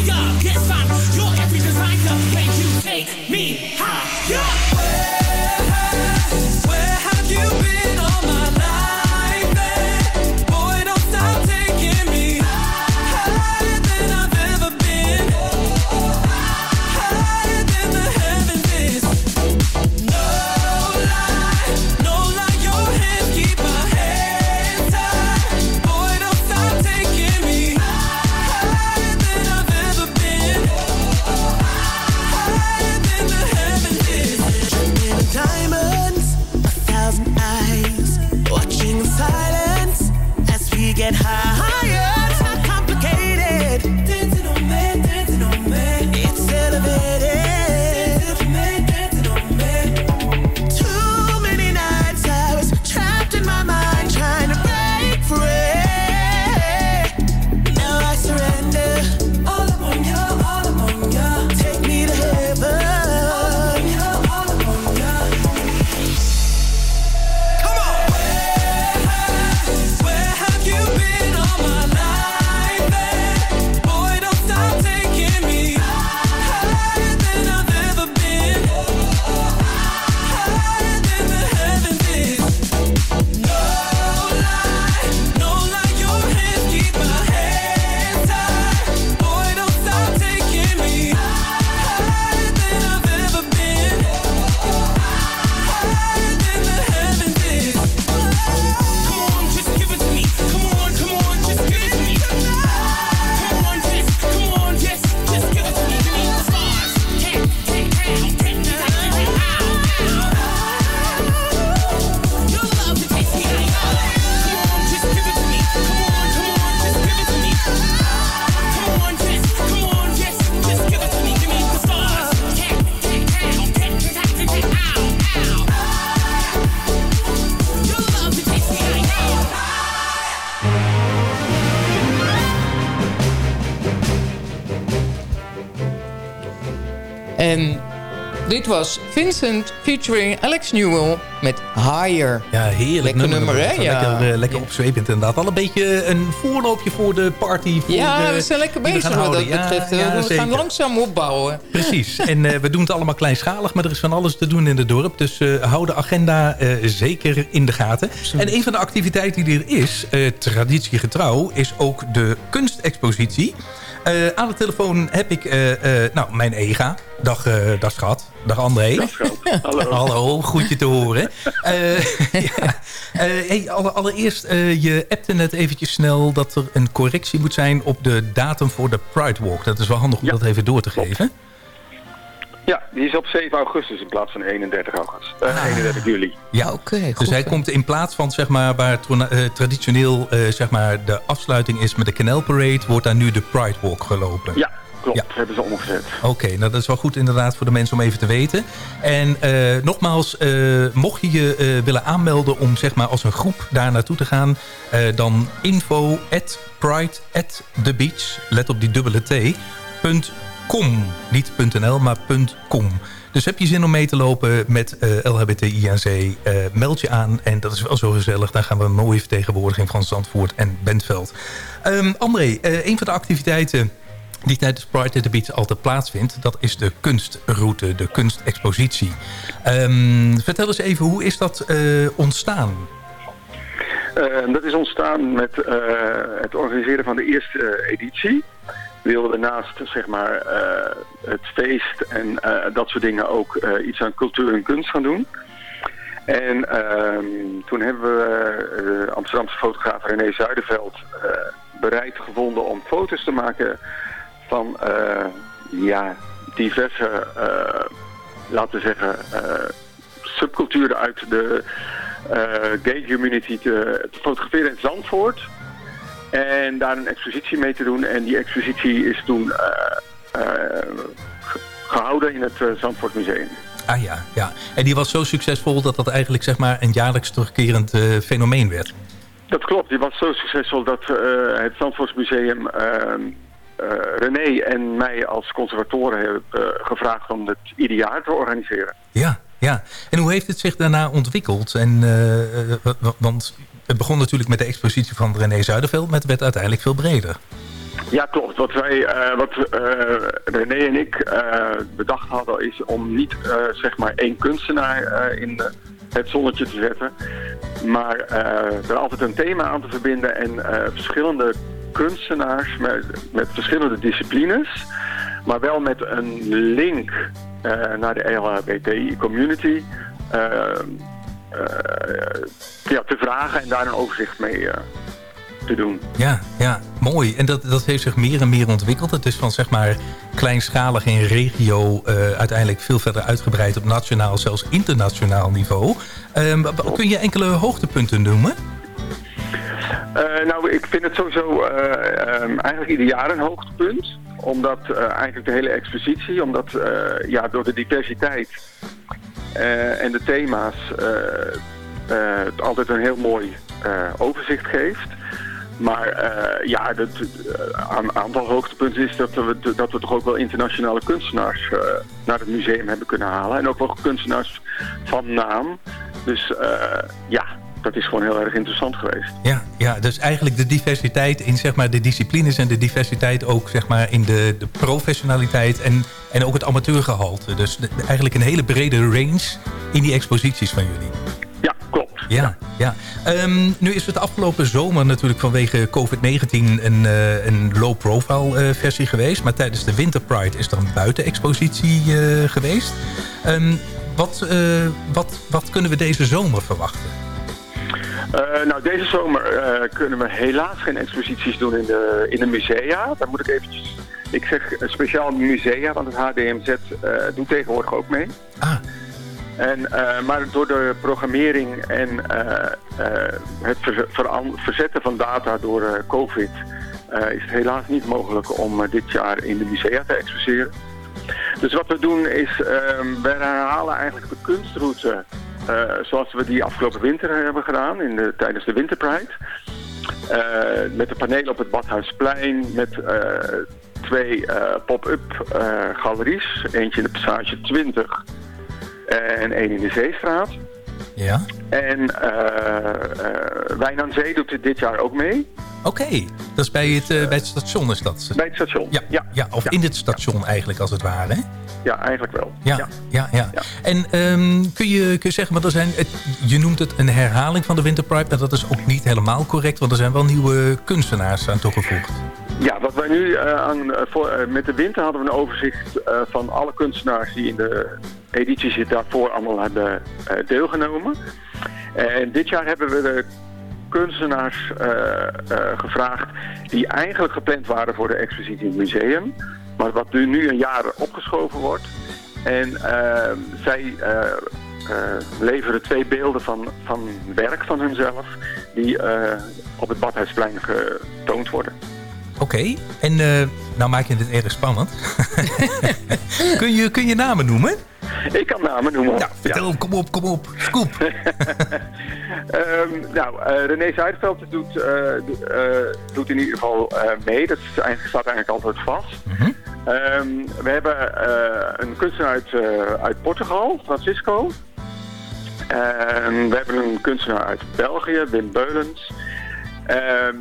En dit was Vincent featuring Alex Newell met Higher. Ja, heerlijk Lekker nummer, hè? Ja. Lekker, eh, lekker opzwepend inderdaad. Al een beetje een voorloopje voor de party. Voor Ja, de, we zijn lekker bezig wat dat. Ja, betreft. ja, we gaan langzaam opbouwen. Precies. En eh, we doen het allemaal kleinschalig, maar er is van alles te doen in het dorp. Dus eh, hou de agenda eh, zeker in de gaten. En een van de activiteiten die er is, eh, traditiegetrouw, is ook de kunstexpositie. Eh, aan de telefoon heb ik eh, eh, nou, mijn EGA. Dag, dag schat. Dag André. Hallo. Hallo, goed je te horen. Ja. Hey, alle- allereerst, je appte net eventjes snel dat er een correctie moet zijn op de datum voor de Pride Walk. Dat is wel handig om dat even door te geven. Ja, die is op 7 augustus in plaats van 31 augustus. Eh, 31 juli. Ja, oké. dus hij komt in plaats van zeg maar, waar eh, traditioneel eh, zeg maar, de afsluiting is met de Canal Parade, wordt daar nu de Pride Walk gelopen. Ja, klopt. Dat hebben ze omgezet. Oké, nou dat is wel goed inderdaad voor de mensen om even te weten. En eh, nogmaals, eh, mocht je je eh, willen aanmelden om zeg maar als een groep daar naartoe te gaan... eh, dan info at pride at the beach, let op die dubbele T, punt .com. Niet .nl, maar .com. Dus heb je zin om mee te lopen met eh LHBTI-NC, eh meld je aan. En dat is wel zo gezellig. Daar gaan we een mooie vertegenwoordiging van Zandvoort en Bentveld. Ehm, André, eh, een van de activiteiten die tijdens Pride at the Beach altijd plaatsvindt... dat is de kunstroute, de kunstexpositie. Ehm, vertel eens even, hoe is dat ontstaan? Dat is ontstaan met het organiseren van de eerste editie. Wilden naast zeg maar, eh, het feest en eh, dat soort dingen ook eh, iets aan cultuur en kunst gaan doen. En ehm, toen hebben we Amsterdamse fotograaf René Zuiderveld bereid gevonden om foto's te maken van ja, diverse, laten zeggen, subculturen uit de gay community te, te fotograferen in Zandvoort. En daar een expositie mee te doen. En die expositie is toen eh, eh, ge- gehouden in het eh, Zandvoort Museum. Ah ja, ja. En die was zo succesvol dat dat eigenlijk zeg maar, een jaarlijks terugkerend fenomeen werd. Dat klopt, die was zo succesvol dat het Zandvoortsmuseum ehm eh, René en mij als conservatoren hebben gevraagd om het ieder jaar te organiseren. Ja, ja. En hoe heeft het zich daarna ontwikkeld? En, wa- wa- want het begon natuurlijk met de expositie van René Zuiderveld... maar het werd uiteindelijk veel breder. Ja, klopt. Wat wij, eh, wat eh, René en ik eh, bedacht hadden is om niet zeg maar één kunstenaar in het zonnetje te zetten, maar er altijd een thema aan te verbinden en verschillende kunstenaars met, met verschillende disciplines, maar wel met een link naar de LHBTI community. eh, ja, te vragen en daar een overzicht mee eh, te doen. Ja, ja, mooi. En dat, dat heeft zich meer en meer ontwikkeld. Het is van zeg maar kleinschalig in regio eh, uiteindelijk veel verder uitgebreid op nationaal, zelfs internationaal niveau. Ehm, kun je enkele hoogtepunten noemen? Eh, nou, ik vind het sowieso eh, ehm, eigenlijk ieder jaar een hoogtepunt. Omdat eh, eigenlijk de hele expositie, omdat eh, ja, door de diversiteit eh, en de thema's eh, eh, altijd een heel mooi eh, overzicht geeft. Maar eh, ja, het een aantal hoogtepunten is dat we, dat we toch ook wel internationale kunstenaars eh, naar het museum hebben kunnen halen. En ook wel kunstenaars van naam. Dus eh, ja, dat is gewoon heel erg interessant geweest. Ja, ja, dus eigenlijk de diversiteit in zeg maar, de disciplines en de diversiteit ook zeg maar, in de, de professionaliteit en, en ook het amateurgehalte. Dus de- eigenlijk een hele brede range in die exposities van jullie. Ja, klopt. Ja, ja. Ehm, nu is het afgelopen zomer natuurlijk vanwege COVID-19 een, eh, een low-profile eh, versie geweest. Maar tijdens de Winter Pride is er een buitenexpositie eh, geweest. Ehm, wat, wat, wat kunnen we deze zomer verwachten? Eh, nou, deze zomer eh, kunnen we helaas geen exposities doen in de, in de musea. Daar moet ik eventjes... Ik zeg eh, speciaal musea, want het HDMZ doet tegenwoordig ook mee. Ah. En, maar door de programmering en het ver- verzetten van data door COVID... is het helaas niet mogelijk om dit jaar in de musea te exposeren. Dus wat we doen is, ehm we herhalen eigenlijk de kunstroute zoals we die afgelopen winter hebben gedaan in de, tijdens de Winterpride. Eh, met de panelen op het Badhuisplein, met eh, twee eh, pop-up eh, galeries. Eentje in de Passage 20 en één in de Zeestraat. Ja. En eh eh, Wijn aan Zee doet dit jaar ook mee. Oké, dat is bij het, eh, bij het station is dat? Bij het station, ja. ja. ja of in het station eigenlijk als het ware, hè? Ja, eigenlijk wel. Ja, ja, ja. En ehm, kun, je, kun je zeggen, want er zijn, het, je noemt het een herhaling van de Winter Pride, maar dat is ook niet helemaal correct, want er zijn wel nieuwe kunstenaars aan toegevoegd. Ja, wat wij nu aan, voor, met de winter hadden we een overzicht van alle kunstenaars die in de edities daarvoor allemaal hebben eh, deelgenomen. En dit jaar hebben we de kunstenaars eh, eh, gevraagd die eigenlijk gepland waren voor de expositie in het museum. Maar wat nu, een jaar opgeschoven wordt. En eh, zij leveren twee beelden van, van werk van hunzelf die op het Badhuisplein getoond worden. Oké, en eh, nou maak je het erg spannend. kun, je, kun je namen noemen? Ik kan namen noemen. Ja, vertel, kom op, kom op. Scoop. Ehm, nou, eh, René Zuiderveld doet, eh, do- doet in ieder geval mee. Dat is eigenlijk, staat eigenlijk altijd vast. Ehm, we hebben een kunstenaar uit, uit Portugal, Francisco. En we hebben een kunstenaar uit België, Wim Beulens. Ehm,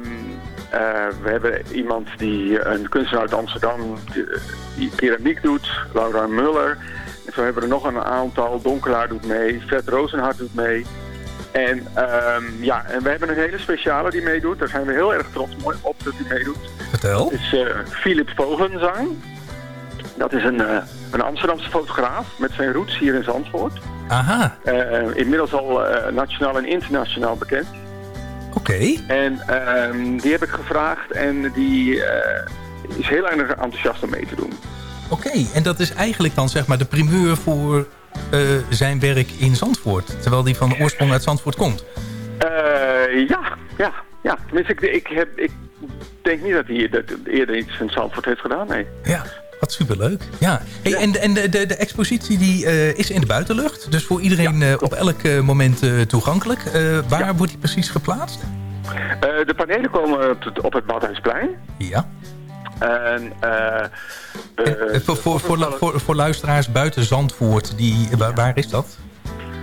eh, we hebben iemand die, een kunstenaar uit Amsterdam, die, die keramiek doet, Laura Muller. En zo hebben we er nog een aantal. Donkelaar doet mee, Fred Rozenhart doet mee. En, ehm, ja, en we hebben een hele speciale die meedoet. Daar zijn we heel erg trots op dat hij meedoet. Vertel. Dat is eh, Philip Vogelsang. Dat is een, eh, een Amsterdamse fotograaf met zijn roots hier in Zandvoort. Aha, Eh, inmiddels al eh, nationaal en internationaal bekend. Oké. En ehm, die heb ik gevraagd en die eh, is heel erg enthousiast om mee te doen. Oké, en dat is eigenlijk dan zeg maar de primeur voor eh, zijn werk in Zandvoort. Terwijl die van oorsprong uit Zandvoort komt. Eh, ja, ja, ja. Tenminste, ik, ik, heb, ik denk niet dat hij dat eerder iets in Zandvoort heeft gedaan, nee. Ja, wat superleuk. Ja. Hey, En, en de, de, de expositie die, eh, is in de buitenlucht. Dus voor iedereen eh, op elk eh, moment toegankelijk. Waar wordt die precies geplaatst? De panelen komen op het, op het Badhuisplein. Ja. En, voor, voor, voor, voor, luisteraars buiten Zandvoort, die, waar, waar is dat?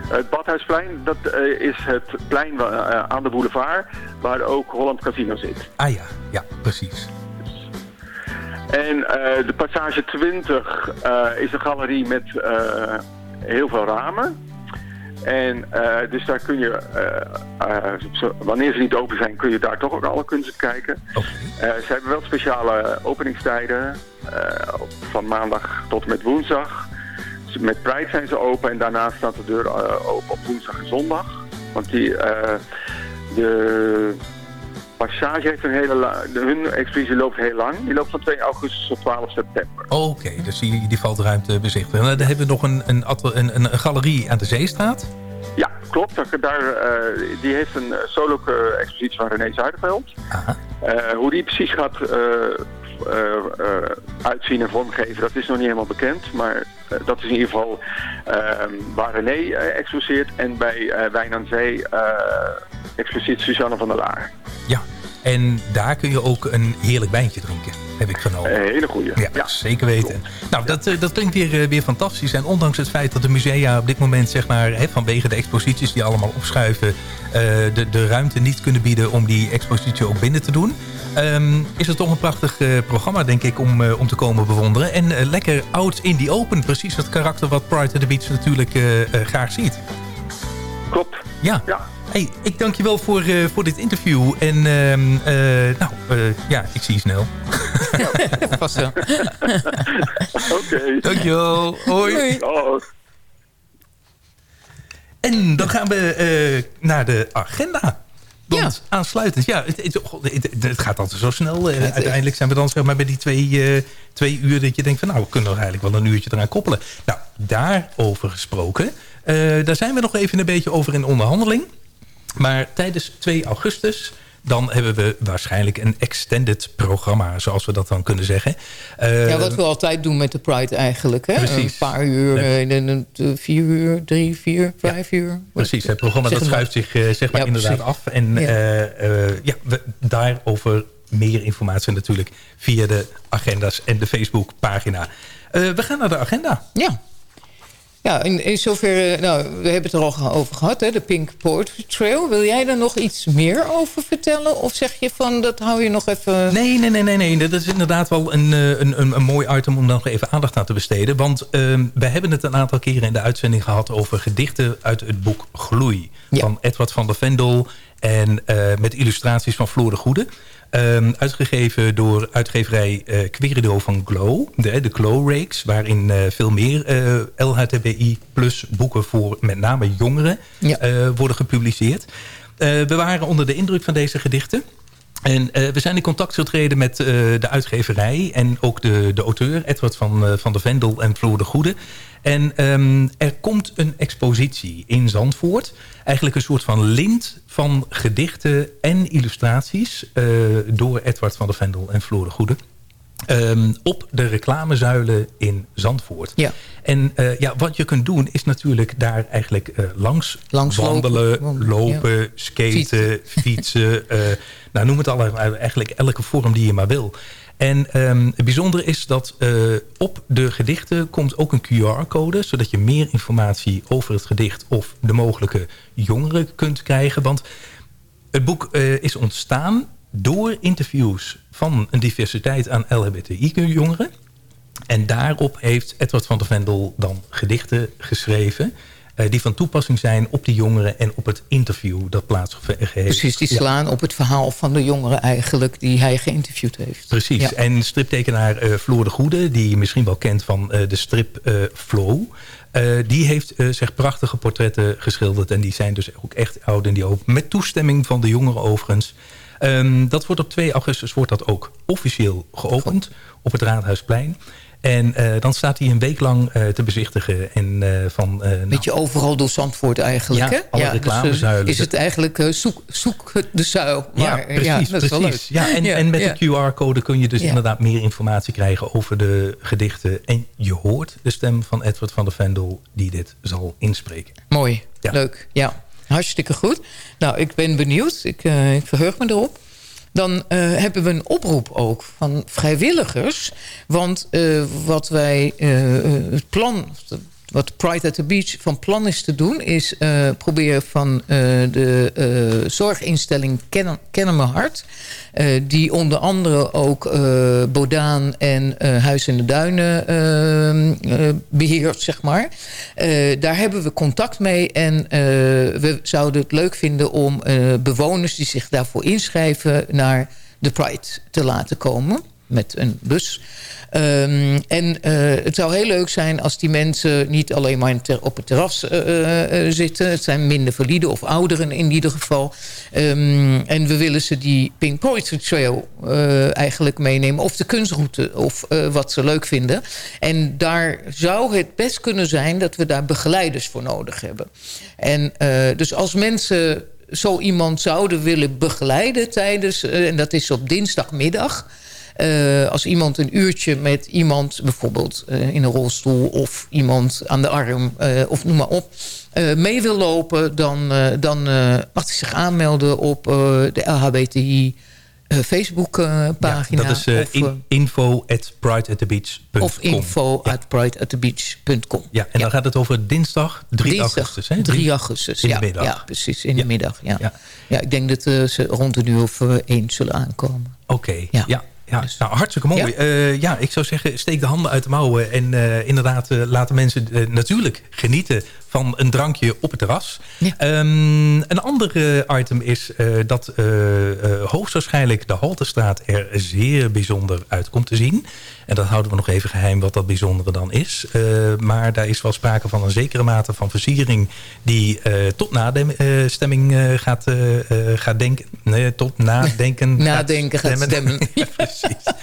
Het Badhuisplein, dat is het plein aan de boulevard waar ook Holland Casino zit. Ah ja, ja, precies. En eh, de passage 20 eh, is een galerie met eh, heel veel ramen. En eh, dus daar kun je, wanneer ze niet open zijn, kun je daar toch ook alle kunsten kijken. Ze hebben wel speciale openingstijden, op- van maandag tot en met woensdag. Met Pride zijn ze open en daarna staat de deur open op woensdag en zondag. Want die, eh, de Passage heeft een hele de, hun expositie loopt heel lang. Die loopt van 2 augustus tot 12 september. Oké, dus die, die valt ruimte bezichtigen. En dan hebben we nog een, een, een, galerie aan de Zeestraat. Ja, klopt. Daar, daar, eh, die heeft een eh, solo-expositie van René Zuiderveld. Eh, hoe die precies gaat eh, eh, eh, uitzien en vormgeven, dat is nog niet helemaal bekend. Maar eh, dat is in ieder geval ehm, waar René eh, exposeert. En bij eh, Wijn aan Zee eh exposeert Suzanne van der Laar. Ja, en daar kun je ook een heerlijk wijntje drinken, heb ik vernomen. Een hele goeie. Ja, zeker weten. Nou, dat, eh, dat klinkt weer, eh, weer fantastisch. En ondanks het feit dat de musea op dit moment, zeg maar, hè, vanwege de exposities die allemaal opschuiven, eh, de, de ruimte niet kunnen bieden om die expositie ook binnen te doen. Ehm, is het toch een prachtig eh, programma, denk ik, om, eh, om te komen bewonderen. En eh, lekker oud in die open. Precies het karakter wat Pride at the Beach natuurlijk eh, eh, graag ziet. Klopt. Ja. Hey, ik dank je wel voor, eh, voor dit interview. En ehm, eh, nou, eh, ja, ik zie je snel. Vast zo. Oké. Dankjewel. Hoi. En dan gaan we eh, naar de agenda. Want aansluitend, ja, het, het, god, het- het gaat altijd zo snel. Eh, uiteindelijk zijn we dan zeg maar bij die twee, eh, twee uur dat je denkt van nou, we kunnen er eigenlijk wel een uurtje eraan koppelen. Nou, daarover gesproken. eh, daar zijn we nog even een beetje over in onderhandeling. Maar tijdens 2 augustus, dan hebben we waarschijnlijk een extended programma, zoals we dat dan kunnen zeggen. Eh, ja, wat we altijd doen met de Pride eigenlijk. Hè? Precies. Een paar uur, eh, een- een- een- vier uur, drie, vier, vijf uur. Precies, het programma dat Zeg schuift zich eh, zeg maar Ja, inderdaad precies. af. En Ja. ja. ja, we, daarover meer informatie natuurlijk via de agenda's en de Facebookpagina. Uh, we gaan naar de agenda. Ja. Ja, in, in zover, nou, we hebben het er al over gehad, hè, de Pink Poetry Trail. Wil jij daar nog iets meer over vertellen? Of zeg je van, dat hou je nog even... Nee, nee, nee, nee, nee. dat is inderdaad wel een, een, een, een mooi item om nog even aandacht aan te besteden. Want uh, we hebben het een aantal keren in de uitzending gehad over gedichten uit het boek Gloei. Ja. Van Edward van der Vendel en uh, met illustraties van Floor de Goede. Um, uitgegeven door uitgeverij uh, Querido van Glow. De, de Glow Rakes. Waarin uh, veel meer uh, LHTBI plus boeken voor met name jongeren ja. worden gepubliceerd. we waren onder de indruk van deze gedichten. En uh, we zijn in contact getreden met uh, de uitgeverij en ook de, de auteur, Edward van, uh, van de Vendel en Floor de Goede. En um, er komt een expositie in Zandvoort. Eigenlijk een soort van lint van gedichten en illustraties... door Edward van de Vendel en Floor de Goede. Um, op de reclamezuilen in Zandvoort. Ja. En uh, ja, wat je kunt doen is natuurlijk daar eigenlijk uh, langs, langs, wandelen, lopen, lopen ja. skaten, fietsen. fietsen uh, nou, noem het allemaal, eigenlijk elke vorm die je maar wil. En um, het bijzondere is dat op de gedichten komt ook een QR-code... zodat je meer informatie over het gedicht of de mogelijke jongeren kunt krijgen. Want het boek is ontstaan door interviews van een diversiteit aan LHBTI-jongeren. En daarop heeft Edward van der Vendel dan gedichten geschreven... Uh, die van toepassing zijn op die jongeren en op het interview dat plaatsgevonden heeft. Precies, die slaan ja. op het verhaal van de jongeren eigenlijk die hij geïnterviewd heeft. Precies, ja. en striptekenaar uh, Floor de Goede, die je misschien wel kent van uh, de strip Flow... die heeft zich prachtige portretten geschilderd en die zijn dus ook echt oud en die ook met toestemming van de jongeren overigens... Um, dat wordt op 2 augustus wordt dat ook officieel geopend op het Raadhuisplein. En uh, dan staat hij een week lang uh, te bezichtigen. En, uh, van, uh, Beetje nou, overal door Zandvoort eigenlijk, ja, hè? alle ja, reclamezuilen. Dus, is het eigenlijk zoek, zoek de zuil. Maar, ja, precies. Ja, precies. Ja, en, en met de QR-code kun je dus inderdaad meer informatie krijgen over de gedichten. En je hoort de stem van Edward van der Vendel die dit zal inspreken. Mooi, leuk. Ja. Hartstikke goed. Nou, ik ben benieuwd. Ik, uh, ik verheug me erop. Dan uh, hebben we een oproep ook van vrijwilligers. Want uh, wat wij, het plan, wat Pride at the Beach van plan is te doen... is proberen van de zorginstelling Kennen, Kennen Me Hart... die onder andere ook Bodaan en Huis in de Duinen beheert, zeg maar. daar hebben we contact mee en we zouden het leuk vinden... om bewoners die zich daarvoor inschrijven naar de Pride te laten komen met een bus. Um, en uh, het zou heel leuk zijn als die mensen niet alleen maar op het terras uh, uh, zitten. Het zijn minder valide of ouderen in ieder geval. Um, en we willen ze die Pink Poetry Trail eigenlijk meenemen. Of de kunstroute of wat ze leuk vinden. En daar zou het best kunnen zijn dat we daar begeleiders voor nodig hebben. En dus als mensen zo iemand zouden willen begeleiden tijdens... en dat is op dinsdagmiddag... Uh, als iemand een uurtje met iemand, bijvoorbeeld uh, in een rolstoel... of iemand aan de arm, uh, of noem maar op, mee wil lopen... dan, dan mag hij zich aanmelden op de LHBTI... Facebookpagina. Ja, dat is uh, in, info at prideatthebeach.com. Of info ja. at prideatthebeach.com. Ja, en dan gaat het over dinsdag 3 dinsdag, augustus. Hè? 3 augustus, in ja. de middag. Ja, precies, in de middag. Ja. Ja. ik denk dat uh, ze rond een uur of één zullen aankomen. Oké, okay. ja. Ja. Nou, hartstikke mooi. Ja? Uh, ja, ik zou zeggen, steek de handen uit de mouwen. En uh, inderdaad, uh, laten mensen natuurlijk genieten van een drankje op het terras. Ja. Um, een ander item is dat hoogstwaarschijnlijk de Haltestraat er zeer bijzonder uit komt te zien. En dat houden we nog even geheim wat dat bijzondere dan is. maar daar is wel sprake van een zekere mate van versiering... die tot nademming gaat, gaat denken. Nee, tot nadenken Nadenken gaat stemmen. Gaat stemmen. precies.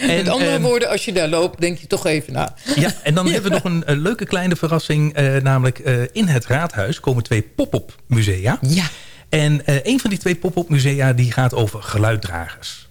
En, Met andere woorden, als je daar loopt, denk je toch even na. Ja, en dan ja. hebben we nog een, een, leuke kleine verrassing. Uh, namelijk uh, in het raadhuis komen twee pop-up musea. Ja. En een van die twee pop-up musea die gaat over geluiddragers.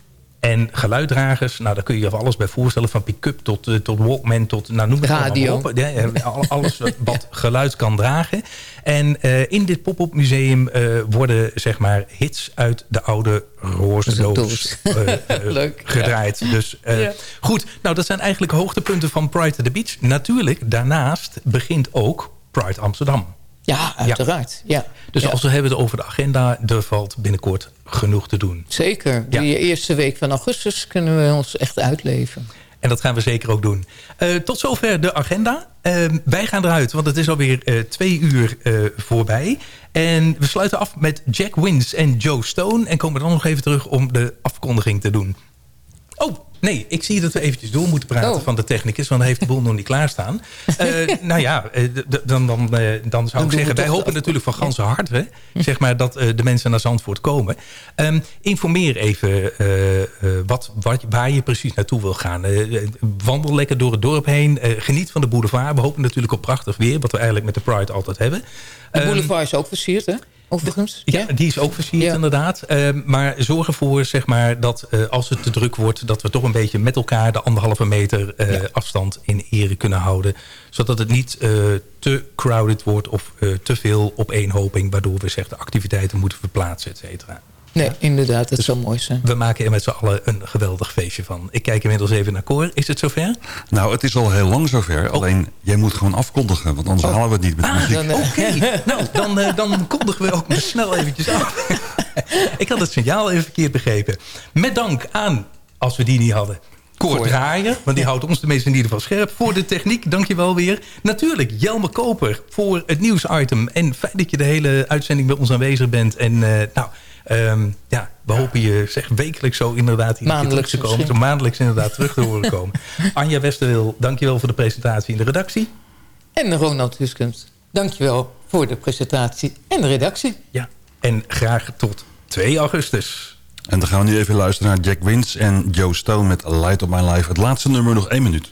En geluiddragers, nou daar kun je je alles bij voorstellen. Van pick-up tot, eh, tot Walkman tot nou, noem het Radio. op. Ja, ja, al- alles wat- geluid kan dragen. En eh, in dit pop-up museum eh, worden zeg maar hits uit de oude roze doos eh, eh, ja. gedraaid. Dus eh, Ja. goed, nou dat zijn eigenlijk hoogtepunten van Pride at the Beach. Natuurlijk, daarnaast begint ook Pride Amsterdam. Ja, uiteraard. Ja. Dus Ja. als we hebben het over de agenda, er valt binnenkort genoeg te doen. Zeker. Die eerste week van augustus kunnen we ons echt uitleven. En dat gaan we zeker ook doen. Eh, tot zover de agenda. Eh, wij gaan eruit, want het is alweer eh, twee uur voorbij. En we sluiten af met Jack Wins en Joe Stone. En komen dan nog even terug om de afkondiging te doen. Oh, nee, ik zie dat we eventjes door moeten praten Oh. van de technicus. Want dan heeft de boel nog niet klaarstaan. Eh nou ja, eh, dan, dan, eh, dan zou ik zeggen... wij hopen natuurlijk van ganse harte... zeg maar, dat de mensen naar Zandvoort komen. Ehm, informeer even wat, wat, waar je precies naartoe wil gaan. Wandel lekker door het dorp heen. Geniet van de boulevard. We hopen natuurlijk op prachtig weer... wat we eigenlijk met de Pride altijd hebben. De Ehm, boulevard is ook versierd, hè? Overigens. ja, die is ook versierd inderdaad. Ehm, maar zorg ervoor zeg maar, dat eh, als het te druk wordt... dat we toch een beetje met elkaar de anderhalve meter eh, afstand in ere kunnen houden. Zodat het niet eh, te crowded wordt of te veel opeenhoping... waardoor we zeg, de activiteiten moeten verplaatsen, et cetera. Nee, inderdaad. Dat zou mooi zijn. We maken er met z'n allen een geweldig feestje van. Ik kijk inmiddels even naar Cor. Is het zover? Nou, het is al heel lang zover. Alleen, jij moet gewoon afkondigen. Want anders halen we het niet met de Ah, muziek. dan, Oké, nou, dan, eh, dan kondigen we ook maar snel eventjes af. ik had het signaal even verkeerd begrepen. Met dank aan, als we die niet hadden... Cor Draaier, want die houdt ons de meeste in ieder geval scherp. Voor de techniek, dankjewel weer. Natuurlijk, Jelme Koper voor het nieuwsitem. En fijn dat je de hele uitzending bij ons aanwezig bent. En eh, nou, ehm, ja, we hopen je zeg, wekelijks zo inderdaad hier Maandelijks terug te komen. Zo maandelijks inderdaad terug te horen komen. Anja Westerwil, dankjewel voor de presentatie in de redactie. En Ronald Huskens, dankjewel voor de presentatie en de redactie. Ja, en graag tot 2 augustus. En dan gaan we nu even luisteren naar Jack Wins en Joe Stone met Light of My Life. Het laatste nummer nog één minuut.